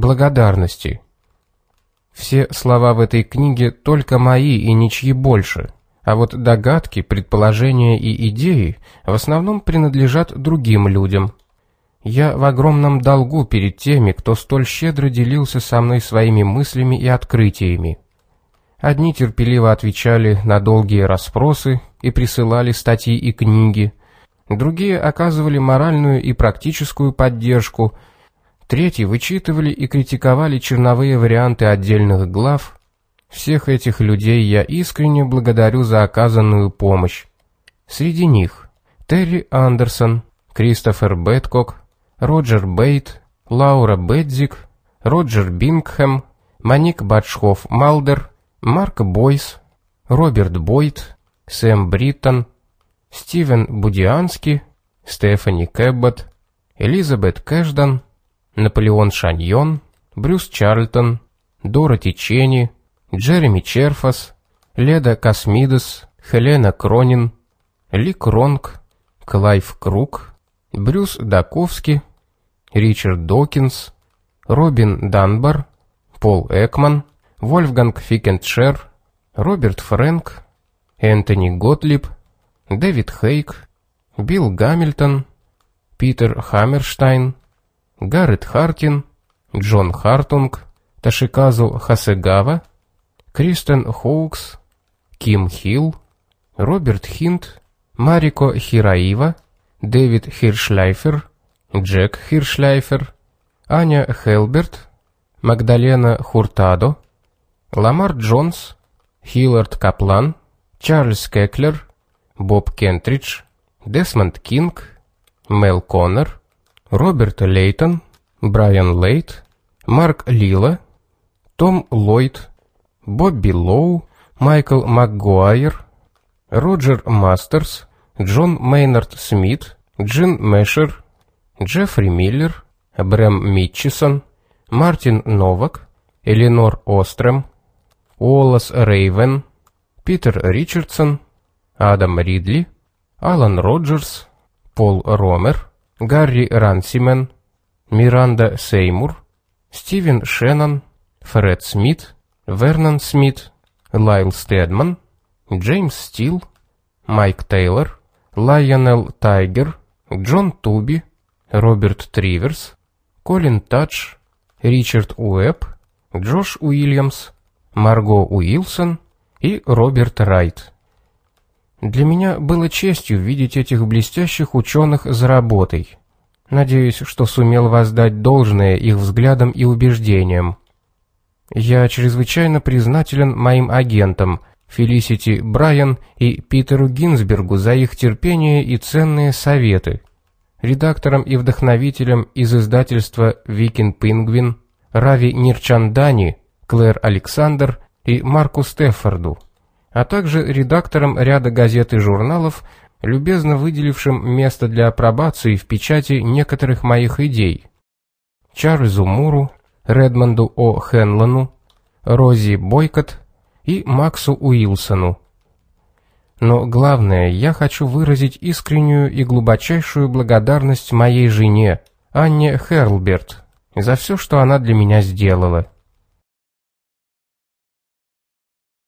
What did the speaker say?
благодарности. Все слова в этой книге только мои и ничьи больше, а вот догадки, предположения и идеи в основном принадлежат другим людям. Я в огромном долгу перед теми, кто столь щедро делился со мной своими мыслями и открытиями. Одни терпеливо отвечали на долгие расспросы и присылали статьи и книги, другие оказывали моральную и практическую поддержку, третьи вычитывали и критиковали черновые варианты отдельных глав. Всех этих людей я искренне благодарю за оказанную помощь. Среди них Терри Андерсон, Кристофер Бэдкок, Роджер Бейт, Лаура Бедзик, Роджер Бингхэм, Моник Боргерхофф Малдер, Марк Бойс, Роберт Бойд, Сэм Бриттон, Стивен Будиански, Стефани Кэббот, Элизабет Кэшдан, Наполеон Шаньон, Брюс Чарльтон, Дороти Ченни, Джереми Черфас, Леда Космидес, Хелена Кронин, Ли Кронк, Клайв Крук, Брюс Даковски, Ричард Докинс, Робин Данбар, Пол Экман, Вольфганг Фикентшер, Роберт Фрэнк, Энтони Готлиб, Дэвид Хейг, Билл Гамильтон, Питер Хаммерштайн, Гаррет Хардин, Джон Хартунг, Тошиказу Хасегава, Кристен Хоукс, Ким Хилл, Роберт Хинд, Марико Хираива, Дэвид Хиршлайфер, Джек Хиршлайфер, Аня Хелберт, Магдалена Хуртадо, Ламар Джонс, Хиллард Каплан, Чарльз Кеклер, Боб Кентридж, Десмонд Кинг, Мел Коннер, Роберт Лейтон, Брайан Лейт, Марк Лила, Том Ллойд, Бобби Лоу, Майкл МакГуайр, Роджер Мастерс, Джон Мейнард Смит, Джин Мэшер, Джеффри Миллер, Брэм Митчисон, Мартин Новак, Эленор Острем, Уоллес Рейвен, Питер Ричардсон, Адам Ридли, Алан Роджерс, Пол Ромер, Гарри Рансимен, Миранда Сеймур, Стивен Шеннон, Фред Смит, Вернон Смит, Лайл Стедман, Джеймс Стил, Майк Тейлор, Лайонел Тайгер, Джон Туби, Роберт Триверс, Колин Тадж, Ричард Уэбб, Джош Уильямс, Марго Уилсон и Роберт Райт. Для меня было честью видеть этих блестящих ученых за работой. Надеюсь, что сумел воздать должное их взглядам и убеждениям. Я чрезвычайно признателен моим агентам Фелисити Брайан и Питеру Гинзбергу за их терпение и ценные советы, редакторам и вдохновителям из издательства «Викин Пингвин», Рави Нирчандани, Клэр Александр и Марку Стеффорду, а также редакторам ряда газет и журналов, любезно выделившим место для апробации в печати некоторых моих идей. Чарльзу Муру, Редмонду О. Хенлону, Рози Бойкот и Максу Уилсону. Но главное, я хочу выразить искреннюю и глубочайшую благодарность моей жене, Анне Херлберт, за все, что она для меня сделала.